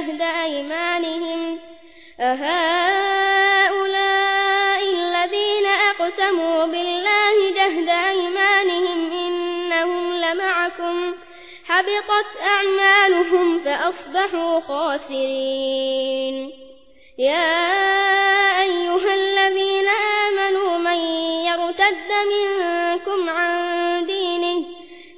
جهد أيمانهم أهؤلاء الذين أقسموا بالله جهد أيمانهم إنهم لمعكم حبطت أعمالهم فأصبحوا خاسرين. يا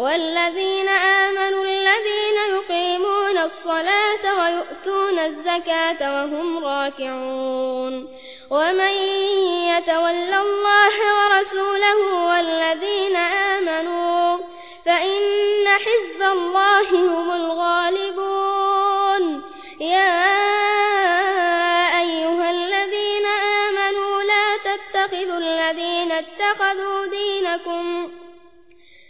والذين آمنوا الذين يقيمون الصلاة ويؤتون الزكاة وهم راكعون. ومن يتول الله ورسوله والذين آمنوا فإن حزب الله هم الغالبون. يا أيها الذين آمنوا لا تتخذوا الذين اتخذوا دينكم